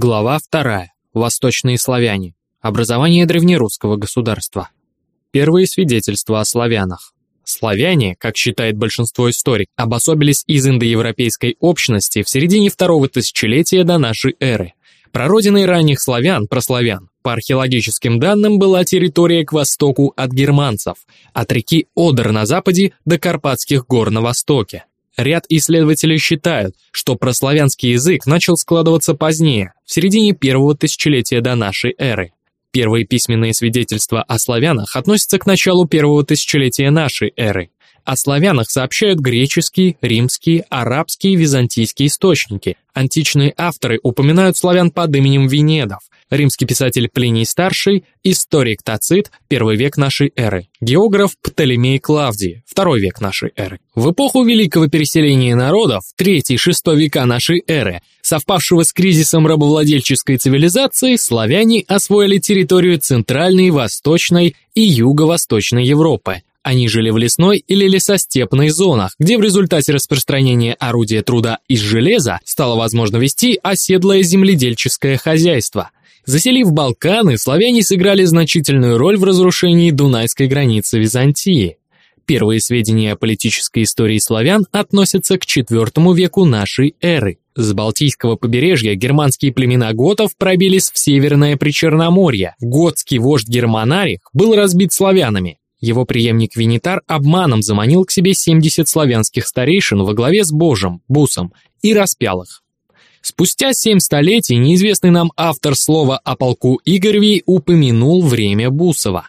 Глава 2. Восточные славяне. Образование древнерусского государства. Первые свидетельства о славянах. Славяне, как считает большинство историк, обособились из индоевропейской общности в середине второго тысячелетия до нашей эры. Прародиной ранних славян, прославян, по археологическим данным, была территория к востоку от германцев, от реки Одер на западе до Карпатских гор на востоке. Ряд исследователей считают, что прославянский язык начал складываться позднее, в середине первого тысячелетия до нашей эры. Первые письменные свидетельства о славянах относятся к началу первого тысячелетия нашей эры. О славянах сообщают греческие, римские, арабские, византийские источники. Античные авторы упоминают славян под именем Венедов, римский писатель Плиний Старший, историк Тацит, первый век нашей эры, географ Птолемей Клавдий, второй век нашей эры. В эпоху великого переселения народов, 3-6 века нашей эры, совпавшего с кризисом рабовладельческой цивилизации, славяне освоили территорию Центральной, Восточной и Юго-Восточной Европы, они жили в лесной или лесостепной зонах, где в результате распространения орудия труда из железа стало возможно вести оседлое земледельческое хозяйство. Заселив Балканы, славяне сыграли значительную роль в разрушении Дунайской границы Византии. Первые сведения о политической истории славян относятся к IV веку нашей эры. С Балтийского побережья германские племена готов пробились в Северное Причерноморье. Готский вождь Германарих был разбит славянами. Его преемник Винитар обманом заманил к себе 70 славянских старейшин во главе с Божем, Бусом, и распял их. Спустя семь столетий неизвестный нам автор слова о полку Игоревей упомянул время Бусова.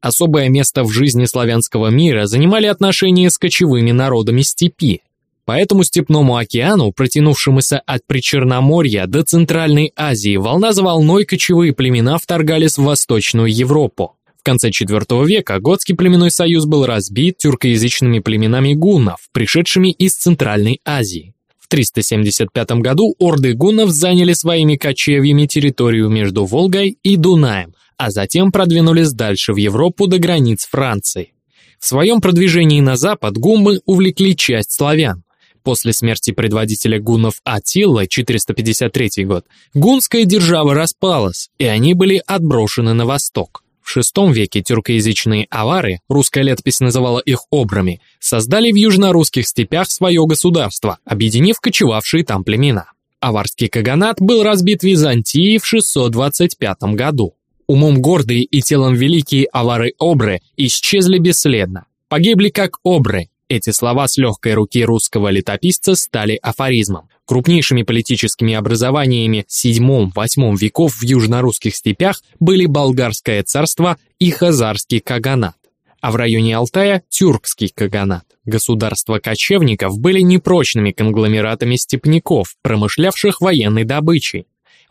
Особое место в жизни славянского мира занимали отношения с кочевыми народами степи. По этому степному океану, протянувшемуся от Причерноморья до Центральной Азии, волна за волной кочевые племена вторгались в Восточную Европу. В конце IV века Готский племенной союз был разбит тюркоязычными племенами гуннов, пришедшими из Центральной Азии. В 375 году орды гуннов заняли своими кочевьями территорию между Волгой и Дунаем, а затем продвинулись дальше в Европу до границ Франции. В своем продвижении на запад гуммы увлекли часть славян. После смерти предводителя гуннов Атилла, 453 год, гунская держава распалась, и они были отброшены на восток. В VI веке тюркоязычные авары, русская летопись называла их обрами, создали в южнорусских степях свое государство, объединив кочевавшие там племена. Аварский каганат был разбит Византией в 625 году. Умом гордые и телом великие авары-обры исчезли бесследно. Погибли как обры, эти слова с легкой руки русского летописца стали афоризмом. Крупнейшими политическими образованиями VII-VIII веков в южнорусских степях были Болгарское царство и Хазарский каганат, а в районе Алтая – Тюркский каганат. Государства кочевников были непрочными конгломератами степняков, промышлявших военной добычей.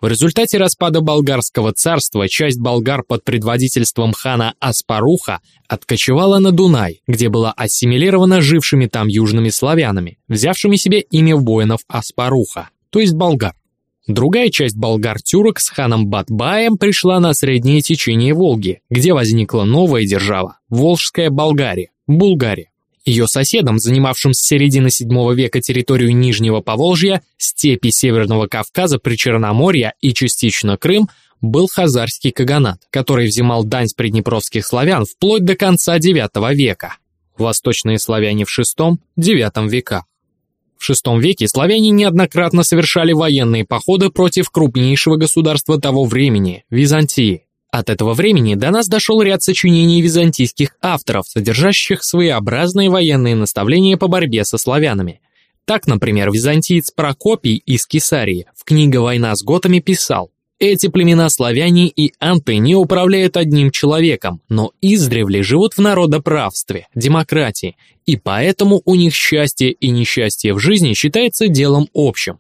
В результате распада болгарского царства часть болгар под предводительством хана Аспаруха откочевала на Дунай, где была ассимилирована жившими там южными славянами, взявшими себе имя воинов Аспаруха, то есть болгар. Другая часть болгар-тюрок с ханом Батбаем пришла на среднее течение Волги, где возникла новая держава – Волжская Болгария, Булгария. Ее соседом, занимавшим с середины VII века территорию Нижнего Поволжья, степи Северного Кавказа, Причерноморья и частично Крым, был хазарский каганат, который взимал дань с приднепровских славян вплоть до конца IX века. Восточные славяне в VI-IX веках. В VI веке славяне неоднократно совершали военные походы против крупнейшего государства того времени – Византии. От этого времени до нас дошел ряд сочинений византийских авторов, содержащих своеобразные военные наставления по борьбе со славянами. Так, например, византиец Прокопий из Кесарии в книге «Война с готами» писал «Эти племена славяне и анты не управляют одним человеком, но издревле живут в народоправстве, демократии, и поэтому у них счастье и несчастье в жизни считается делом общим.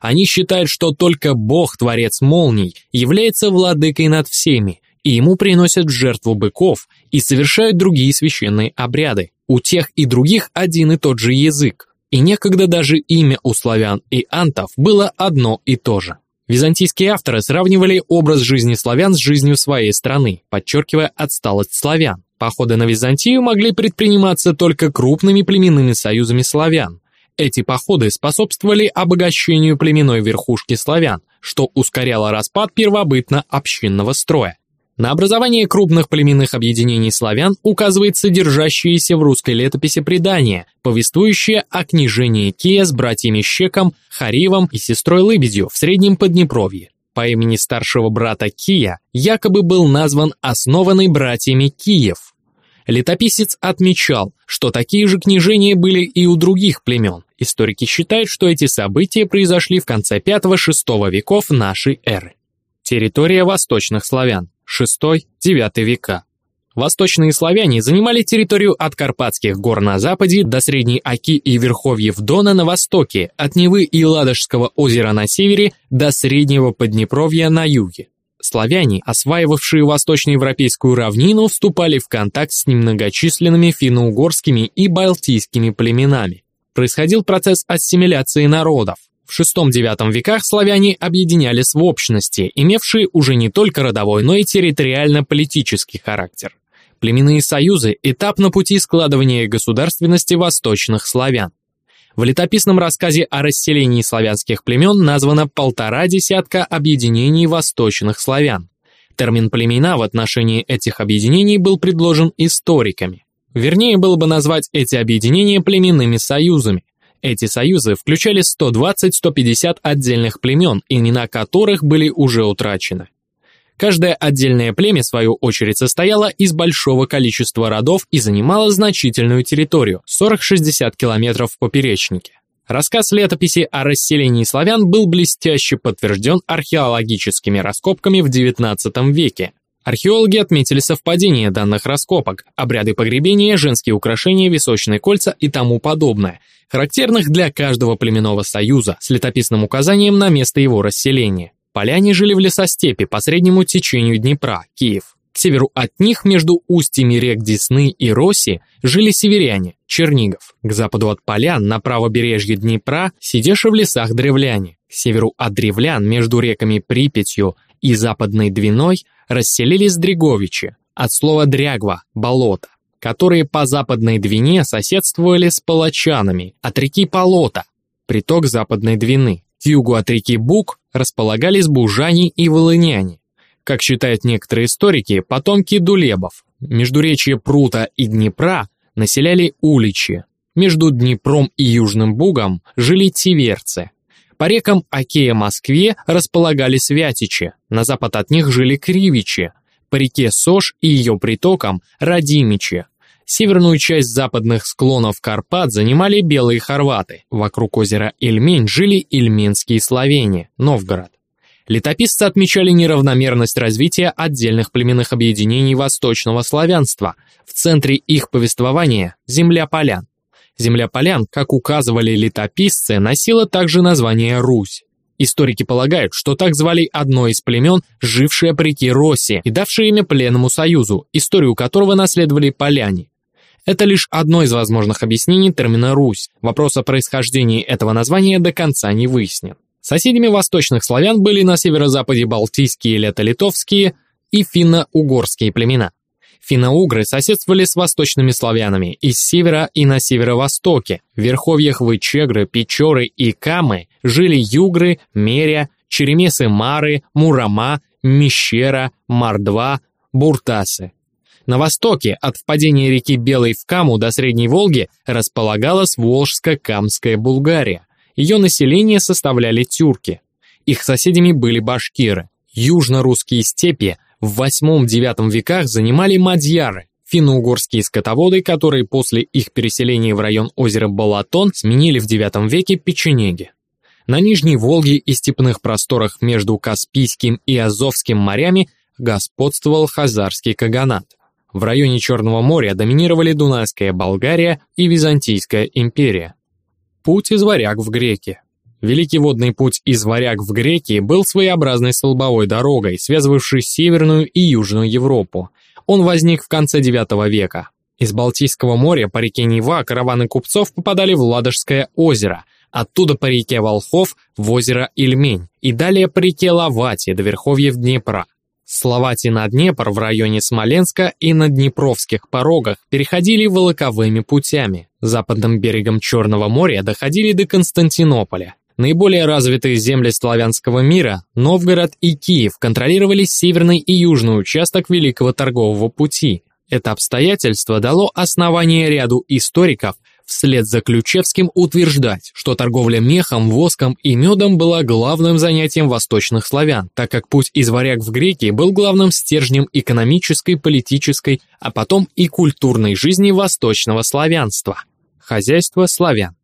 Они считают, что только Бог, Творец молний, является владыкой над всеми, и ему приносят жертву быков и совершают другие священные обряды. У тех и других один и тот же язык, и некогда даже имя у славян и антов было одно и то же. Византийские авторы сравнивали образ жизни славян с жизнью своей страны, подчеркивая отсталость славян. Походы на Византию могли предприниматься только крупными племенными союзами славян, эти походы способствовали обогащению племенной верхушки славян, что ускоряло распад первобытно-общинного строя. На образование крупных племенных объединений славян указывает содержащееся в русской летописи предание, повествующее о княжении Кия с братьями Щеком, Харивом и сестрой Лыбедью в Среднем Поднепровье. По имени старшего брата Кия якобы был назван основанный братьями Киев. Летописец отмечал, что такие же княжения были и у других племен. Историки считают, что эти события произошли в конце V-VI веков нашей эры. Территория восточных славян. 6-9 века. Восточные славяне занимали территорию от Карпатских гор на западе до Средней Оки и Верховьев Дона на востоке, от Невы и Ладожского озера на севере до Среднего Поднепровья на юге. Славяне, осваивавшие восточноевропейскую равнину, вступали в контакт с немногочисленными финно-угорскими и балтийскими племенами. Происходил процесс ассимиляции народов. В VI-IX веках славяне объединялись в общности, имевшие уже не только родовой, но и территориально-политический характер. Племенные союзы – этап на пути складывания государственности восточных славян. В летописном рассказе о расселении славянских племен названо полтора десятка объединений восточных славян. Термин «племена» в отношении этих объединений был предложен историками. Вернее было бы назвать эти объединения племенными союзами. Эти союзы включали 120-150 отдельных племен, имена которых были уже утрачены. Каждое отдельное племя, в свою очередь, состояло из большого количества родов и занимало значительную территорию – 40-60 километров в поперечнике. Рассказ летописи о расселении славян был блестяще подтвержден археологическими раскопками в XIX веке, Археологи отметили совпадение данных раскопок, обряды погребения, женские украшения, височные кольца и тому подобное, характерных для каждого племенного союза с летописным указанием на место его расселения. Поляне жили в лесостепи по среднему течению Днепра, Киев. К северу от них, между устьями рек Десны и Роси, жили северяне, Чернигов. К западу от полян, на правобережье Днепра, сидевшие в лесах древляне. К северу от древлян, между реками Припятью и Западной Двиной, расселились Дреговичи, от слова «дрягва» – болото, которые по Западной Двине соседствовали с палачанами, от реки Полота, приток Западной Двины. К югу от реки Бук располагались бужане и волыняне. Как считают некоторые историки, потомки дулебов. Междуречье Прута и Днепра населяли уличи. Между Днепром и Южным Бугом жили тиверцы, по рекам Оке и Москве располагались Вятичи, на запад от них жили Кривичи, по реке Сош и ее притокам – Радимичи. Северную часть западных склонов Карпат занимали белые хорваты. Вокруг озера Ильмень жили ильменские славяне, Новгород. Летописцы отмечали неравномерность развития отдельных племенных объединений восточного славянства. В центре их повествования – земля полян. Земля полян, как указывали летописцы, носила также название Русь. Историки полагают, что так звали одно из племен, жившее при Росси и давшее имя пленному союзу, историю которого наследовали поляне. Это лишь одно из возможных объяснений термина «Русь». Вопрос о происхождении этого названия до конца не выяснен. Соседями восточных славян были на северо-западе балтийские лето-литовские и финно-угорские племена. Финно-угры соседствовали с восточными славянами из севера и на северо-востоке. В верховьях Вычегры, Печоры и Камы жили югры, меря, черемесы-мары, мурама, мещера, мордва, буртасы. На востоке, от впадения реки Белой в Каму до Средней Волги, располагалась Волжско-Камская Булгария. Ее население составляли тюрки. Их соседями были башкиры. Южно-русские степи – в VIII-IX веках занимали мадьяры, финно-угорские скотоводы, которые после их переселения в район озера Балатон сменили в IX веке печенеги. На Нижней Волге и степных просторах между Каспийским и Азовским морями господствовал хазарский каганат. В районе Черного моря доминировали Дунайская Болгария и Византийская империя. Путь из варяг в греки. Великий водный путь из Варяг в Греки был своеобразной столбовой дорогой, связывавшей Северную и Южную Европу. Он возник в конце IX века. Из Балтийского моря по реке Нева караваны купцов попадали в Ладожское озеро, оттуда по реке Волхов в озеро Ильмень и далее по реке Лавати до верховьев Днепра. Словати на Днепр в районе Смоленска и на Днепровских порогах переходили волоковыми путями. Западным берегом Черного моря доходили до Константинополя. Наиболее развитые земли славянского мира, Новгород и Киев, контролировали северный и южный участок Великого торгового пути. Это обстоятельство дало основание ряду историков вслед за Ключевским утверждать, что торговля мехом, воском и медом была главным занятием восточных славян, так как путь из варяг в греки был главным стержнем экономической, политической, а потом и культурной жизни восточного славянства. Хозяйство славян.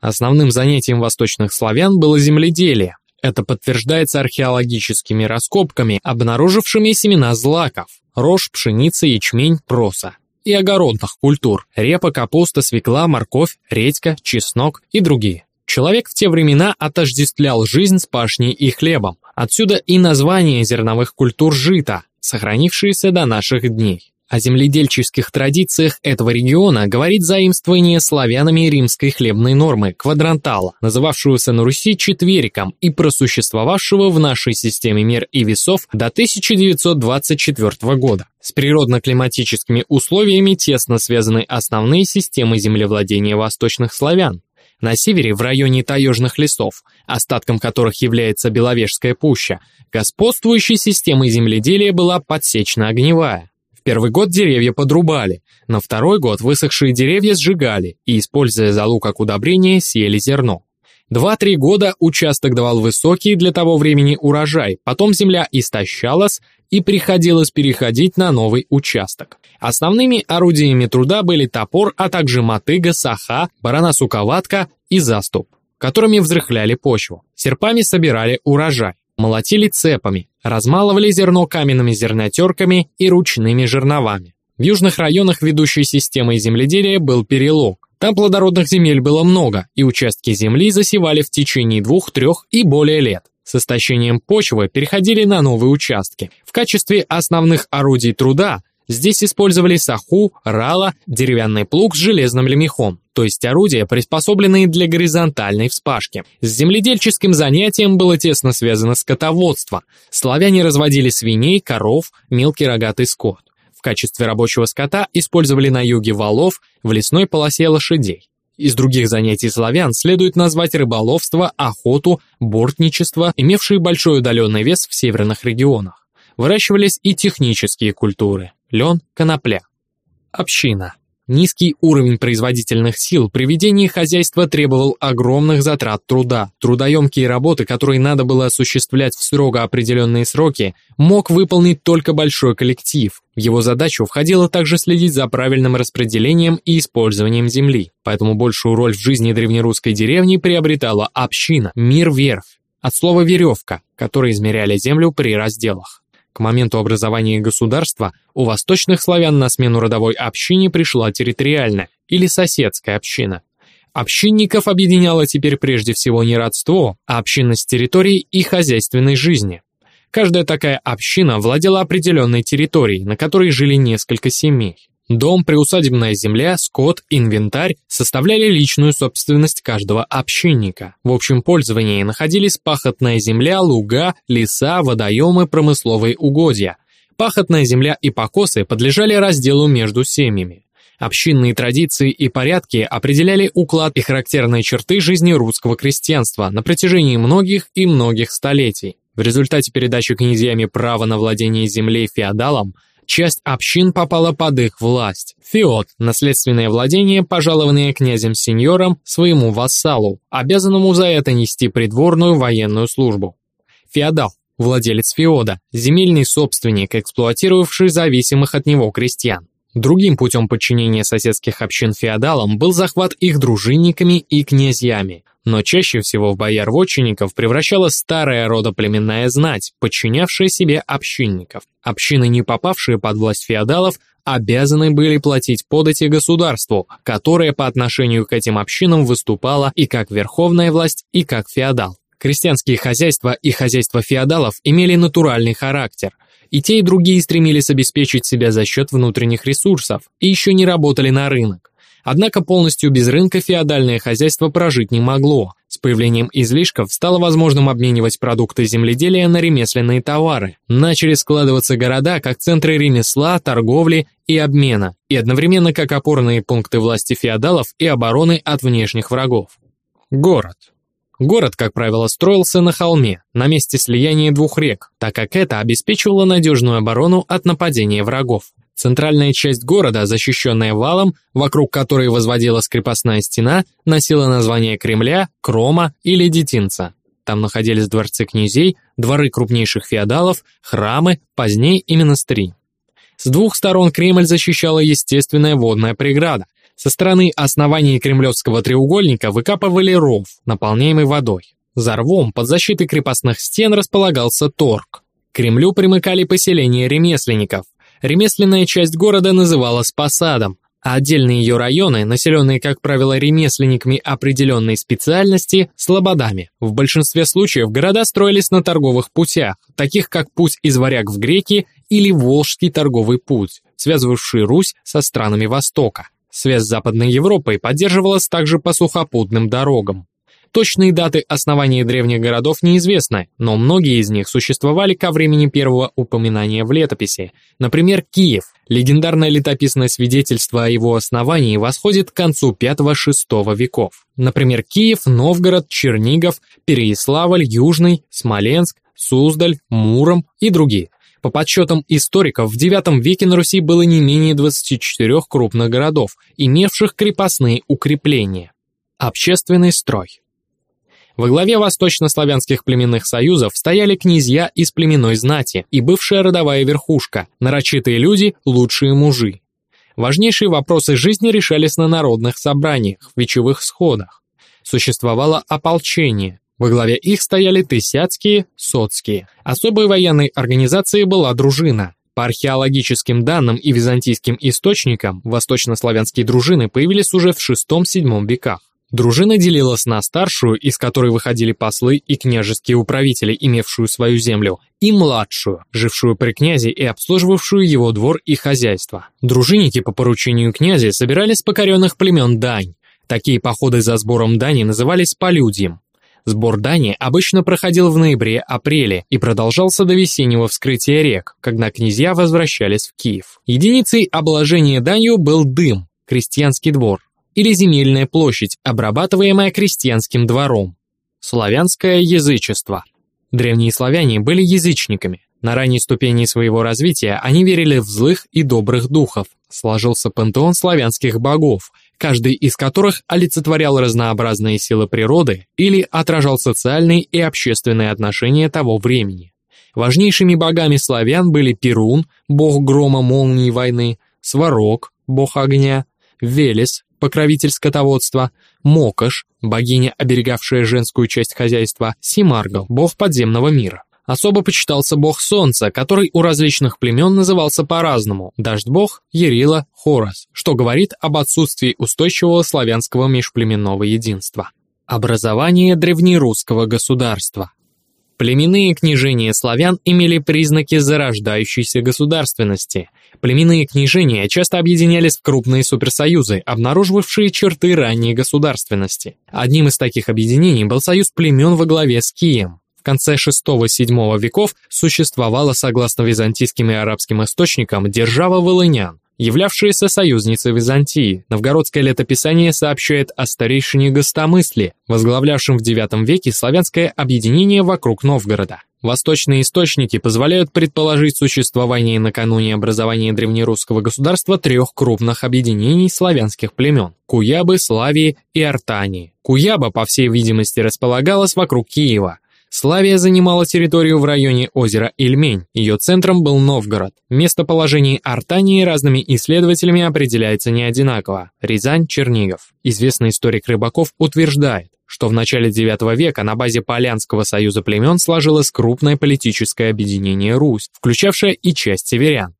Основным занятием восточных славян было земледелие. Это подтверждается археологическими раскопками, обнаружившими семена злаков – рожь, пшеница, ячмень, проса и огородных культур – репа, капуста, свекла, морковь, редька, чеснок и другие. Человек в те времена отождествлял жизнь с пашней и хлебом. Отсюда и название зерновых культур жита, сохранившиеся до наших дней. О земледельческих традициях этого региона говорит заимствование славянами римской хлебной нормы квадрантала, называвшегося на Руси четвериком и просуществовавшего в нашей системе мер и весов до 1924 года. С природно-климатическими условиями тесно связаны основные системы землевладения восточных славян. На севере, в районе таежных лесов, остатком которых является Беловежская пуща, господствующей системой земледелия была подсечно-огневая первый год деревья подрубали, на второй год высохшие деревья сжигали и, используя золу как удобрение, сеяли зерно. Два-три года участок давал высокий для того времени урожай, потом земля истощалась и приходилось переходить на новый участок. Основными орудиями труда были топор, а также мотыга, саха, барана-суковатка и заступ, которыми взрыхляли почву. Серпами собирали урожай молотили цепами, размалывали зерно каменными зернотерками и ручными жерновами. В южных районах ведущей системой земледелия был перелог. Там плодородных земель было много, и участки земли засевали в течение двух-трех и более лет. С истощением почвы переходили на новые участки. В качестве основных орудий труда Здесь использовали саху, рало, деревянный плуг с железным лемехом, то есть орудия, приспособленные для горизонтальной вспашки. С земледельческим занятием было тесно связано скотоводство. Славяне разводили свиней, коров, мелкий рогатый скот. В качестве рабочего скота использовали на юге валов, в лесной полосе лошадей. Из других занятий славян следует назвать рыболовство, охоту, бортничество, имевшие большой удаленный вес в северных регионах. Выращивались и технические культуры лен, конопля. Община. Низкий уровень производительных сил при ведении хозяйства требовал огромных затрат труда. Трудоемкие работы, которые надо было осуществлять в строго определенные сроки, мог выполнить только большой коллектив. В его задачу входило также следить за правильным распределением и использованием земли. Поэтому большую роль в жизни древнерусской деревни приобретала община, мир-верфь, от слова «веревка», которой измеряли землю при разделах. К моменту образования государства у восточных славян на смену родовой общине пришла территориальная или соседская община. Общинников объединяло теперь прежде всего не родство, а общинность территории и хозяйственной жизни. Каждая такая община владела определенной территорией, на которой жили несколько семей. Дом, приусадебная земля, скот, инвентарь составляли личную собственность каждого общинника. В общем пользовании находились пахотная земля, луга, леса, водоемы, промысловые угодья. Пахотная земля и покосы подлежали разделу между семьями. Общинные традиции и порядки определяли уклад и характерные черты жизни русского крестьянства на протяжении многих и многих столетий. В результате передачи князьями права на владение землей феодалам часть общин попала под их власть. Феод – наследственное владение, пожалованное князем-сеньором своему вассалу, обязанному за это нести придворную военную службу. Феодал – владелец феода, земельный собственник, эксплуатировавший зависимых от него крестьян. Другим путем подчинения соседских общин феодалам был захват их дружинниками и князьями. Но чаще всего в бояр-вотчинников превращалась старая родоплеменная знать, подчинявшая себе общинников. Общины, не попавшие под власть феодалов, обязаны были платить подати государству, которое по отношению к этим общинам выступало и как верховная власть, и как феодал. Крестьянские хозяйства и хозяйства феодалов имели натуральный характер. И те, и другие стремились обеспечить себя за счет внутренних ресурсов и еще не работали на рынок. Однако полностью без рынка феодальное хозяйство прожить не могло. С появлением излишков стало возможным обменивать продукты земледелия на ремесленные товары. Начали складываться города как центры ремесла, торговли и обмена, и одновременно как опорные пункты власти феодалов и обороны от внешних врагов. Город. Город, как правило, строился на холме, на месте слияния двух рек, так как это обеспечивало надежную оборону от нападения врагов. Центральная часть города, защищенная валом, вокруг которой возводилась крепостная стена, носила название Кремля, Крома или Детинца. Там находились дворцы князей, дворы крупнейших феодалов, храмы, позднее и монастыри. С двух сторон Кремль защищала естественная водная преграда. Со стороны основания кремлевского треугольника выкапывали ров, наполняемый водой. За рвом под защитой крепостных стен располагался торг. К Кремлю примыкали поселения ремесленников, Ремесленная часть города называлась посадом, а отдельные ее районы, населенные, как правило, ремесленниками определенной специальности, слободами. В большинстве случаев города строились на торговых путях, таких как путь из Варяг в Греки или Волжский торговый путь, связывавший Русь со странами Востока. Связь с Западной Европой поддерживалась также по сухопутным дорогам. Точные даты основания древних городов неизвестны, но многие из них существовали ко времени первого упоминания в летописи. Например, Киев. Легендарное летописное свидетельство о его основании восходит к концу V-VI веков. Например, Киев, Новгород, Чернигов, Переяславль, Южный, Смоленск, Суздаль, Муром и другие. По подсчетам историков, в IX веке на Руси было не менее 24 крупных городов, имевших крепостные укрепления. Общественный строй. Во главе восточнославянских племенных союзов стояли князья из племенной знати и бывшая родовая верхушка, нарочитые люди, лучшие мужи. Важнейшие вопросы жизни решались на народных собраниях, вечевых сходах. Существовало ополчение. Во главе их стояли тысяцкие, соцкие. Особой военной организацией была дружина. По археологическим данным и византийским источникам, восточнославянские дружины появились уже в VI-VII веках. Дружина делилась на старшую, из которой выходили послы и княжеские управители, имевшую свою землю, и младшую, жившую при князе и обслуживавшую его двор и хозяйство. Дружинники по поручению князя собирали с покоренных племен дань. Такие походы за сбором дани назывались полюдьем. Сбор дани обычно проходил в ноябре-апреле и продолжался до весеннего вскрытия рек, когда князья возвращались в Киев. Единицей обложения данью был дым, крестьянский двор или земельная площадь, обрабатываемая крестьянским двором. Славянское язычество. Древние славяне были язычниками. На ранней ступени своего развития они верили в злых и добрых духов. Сложился пантеон славянских богов, каждый из которых олицетворял разнообразные силы природы или отражал социальные и общественные отношения того времени. Важнейшими богами славян были Перун, бог грома, молнии войны, Сварог, бог огня, Велес, покровитель скотоводства, Мокош, богиня, оберегавшая женскую часть хозяйства, Симаргл, бог подземного мира. Особо почитался бог солнца, который у различных племен назывался по-разному, дождь-бог, Ерила, Хорос, что говорит об отсутствии устойчивого славянского межплеменного единства. Образование древнерусского государства. Племенные княжения славян имели признаки зарождающейся государственности. Племенные княжения часто объединялись в крупные суперсоюзы, обнаруживавшие черты ранней государственности. Одним из таких объединений был союз племен во главе с Кием. В конце VI-VII веков существовала, согласно византийским и арабским источникам, держава Волынян, являвшаяся союзницей Византии. Новгородское летописание сообщает о старейшине Гостомысле, возглавлявшем в IX веке славянское объединение вокруг Новгорода. Восточные источники позволяют предположить существование накануне образования древнерусского государства трех крупных объединений славянских племен – Куябы, Славии и Артании. Куяба, по всей видимости, располагалась вокруг Киева – Славия занимала территорию в районе озера Ильмень, ее центром был Новгород. Местоположение Артании разными исследователями определяется не одинаково. Рязань, Чернигов. Известный историк Рыбаков утверждает, что в начале IX века на базе Полянского союза племен сложилось крупное политическое объединение Русь, включавшее и часть северян.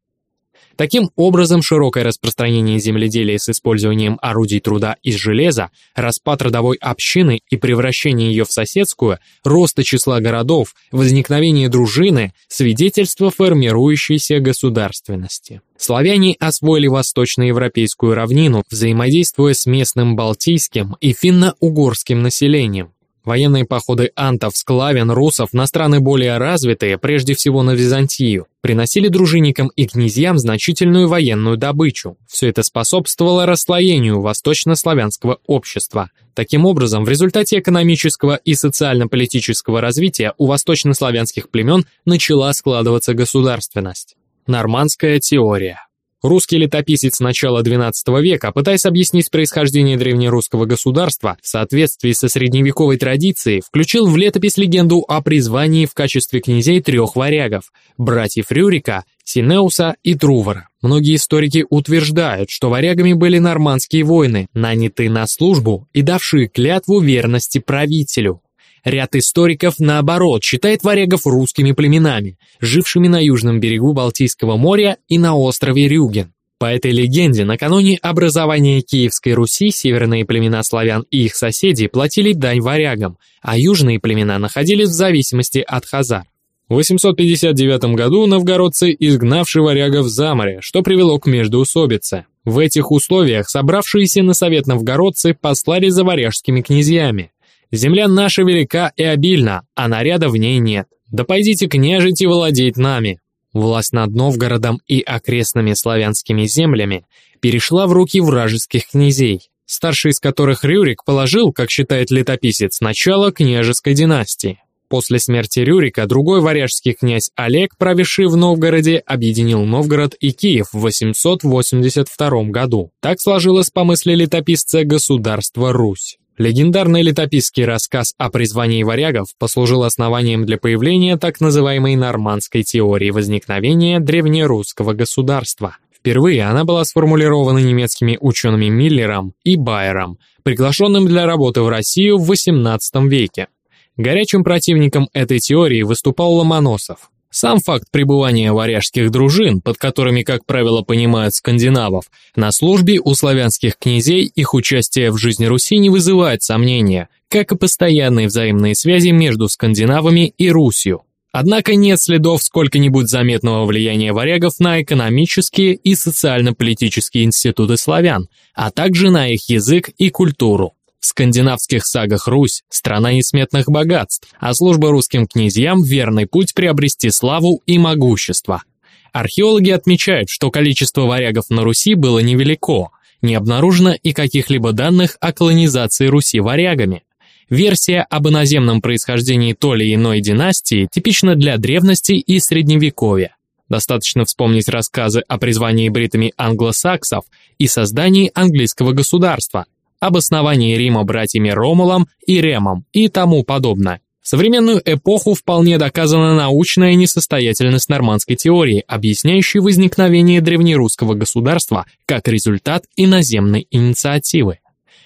Таким образом, широкое распространение земледелия с использованием орудий труда из железа, распад родовой общины и превращение ее в соседскую, роста числа городов, возникновение дружины – свидетельство формирующейся государственности. Славяне освоили восточноевропейскую равнину, взаимодействуя с местным балтийским и финно-угорским населением. Военные походы антов, склавян, русов на страны более развитые, прежде всего на Византию, приносили дружинникам и князьям значительную военную добычу. Все это способствовало расслоению восточнославянского общества. Таким образом, в результате экономического и социально-политического развития у восточнославянских племен начала складываться государственность. Нормандская теория Русский летописец начала XII века, пытаясь объяснить происхождение древнерусского государства в соответствии со средневековой традицией, включил в летопись легенду о призвании в качестве князей трех варягов – братьев Рюрика, Синеуса и Трувора. Многие историки утверждают, что варягами были нормандские воины, нанятые на службу и давшие клятву верности правителю. Ряд историков, наоборот, считает варягов русскими племенами, жившими на южном берегу Балтийского моря и на острове Рюген. По этой легенде, накануне образования Киевской Руси северные племена славян и их соседи платили дань варягам, а южные племена находились в зависимости от хазар. В 859 году новгородцы изгнавшие варягов за море, что привело к междоусобице. В этих условиях собравшиеся на совет новгородцы послали за варяжскими князьями. Земля наша велика и обильна, а наряда в ней нет. Да пойдите княжить и владеть нами. Власть над Новгородом и окрестными славянскими землями перешла в руки вражеских князей, старший из которых Рюрик положил, как считает летописец, начало княжеской династии. После смерти Рюрика другой варяжский князь Олег, правивший в Новгороде, объединил Новгород и Киев в 882 году. Так сложилось по мысли летописца государство Русь. Легендарный летописский рассказ о призвании варягов послужил основанием для появления так называемой нормандской теории возникновения древнерусского государства. Впервые она была сформулирована немецкими учеными Миллером и Байером, приглашенным для работы в Россию в XVIII веке. Горячим противником этой теории выступал Ломоносов. Сам факт пребывания варяжских дружин, под которыми, как правило, понимают скандинавов, на службе у славянских князей их участие в жизни Руси не вызывает сомнения, как и постоянные взаимные связи между скандинавами и Русью. Однако нет следов сколько-нибудь заметного влияния варягов на экономические и социально-политические институты славян, а также на их язык и культуру. В скандинавских сагах Русь – страна несметных богатств, а служба русским князьям – верный путь приобрести славу и могущество. Археологи отмечают, что количество варягов на Руси было невелико, не обнаружено и каких-либо данных о колонизации Руси варягами. Версия об иноземном происхождении той или иной династии типична для древности и средневековья. Достаточно вспомнить рассказы о призвании бритами англосаксов и создании английского государства – об основании Рима братьями Ромулом и Ремом и тому подобное. Современную эпоху вполне доказана научная несостоятельность нормандской теории, объясняющей возникновение древнерусского государства как результат иноземной инициативы.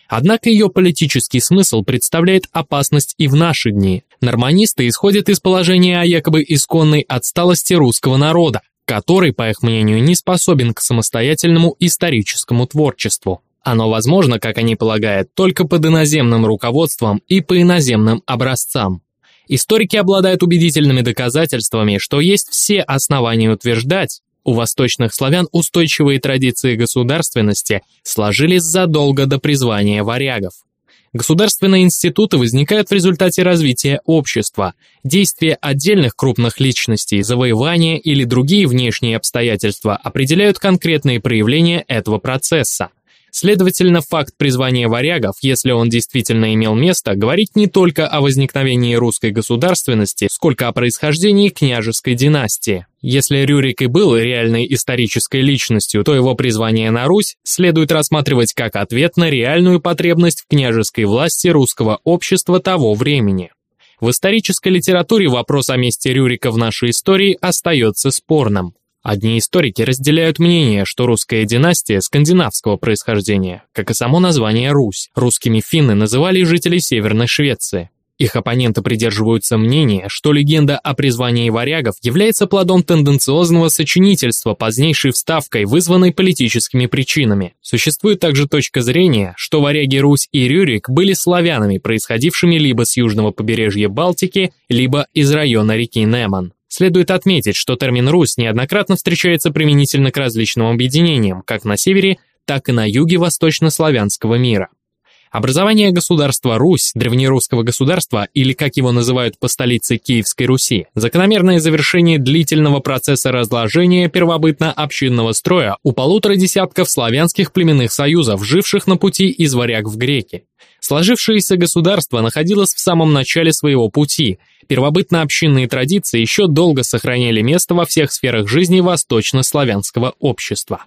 Однако ее политический смысл представляет опасность и в наши дни. Норманисты исходят из положения о якобы исконной отсталости русского народа, который, по их мнению, не способен к самостоятельному историческому творчеству. Оно возможно, как они полагают, только под иноземным руководством и по иноземным образцам. Историки обладают убедительными доказательствами, что есть все основания утверждать, у восточных славян устойчивые традиции государственности сложились задолго до призвания варягов. Государственные институты возникают в результате развития общества. Действия отдельных крупных личностей, завоевания или другие внешние обстоятельства определяют конкретные проявления этого процесса. Следовательно, факт призвания варягов, если он действительно имел место, говорит не только о возникновении русской государственности, сколько о происхождении княжеской династии. Если Рюрик и был реальной исторической личностью, то его призвание на Русь следует рассматривать как ответ на реальную потребность в княжеской власти русского общества того времени. В исторической литературе вопрос о месте Рюрика в нашей истории остается спорным. Одни историки разделяют мнение, что русская династия скандинавского происхождения, как и само название Русь. Русскими финны называли жителей Северной Швеции. Их оппоненты придерживаются мнения, что легенда о призвании варягов является плодом тенденциозного сочинительства, позднейшей вставкой, вызванной политическими причинами. Существует также точка зрения, что варяги Русь и Рюрик были славянами, происходившими либо с южного побережья Балтики, либо из района реки Неман. Следует отметить, что термин «Русь» неоднократно встречается применительно к различным объединениям, как на севере, так и на юге восточнославянского мира. Образование государства Русь, древнерусского государства, или как его называют по столице Киевской Руси, закономерное завершение длительного процесса разложения первобытно-общинного строя у полутора десятков славянских племенных союзов, живших на пути из варяг в греки. Сложившееся государство находилось в самом начале своего пути. Первобытно-общинные традиции еще долго сохраняли место во всех сферах жизни восточнославянского общества.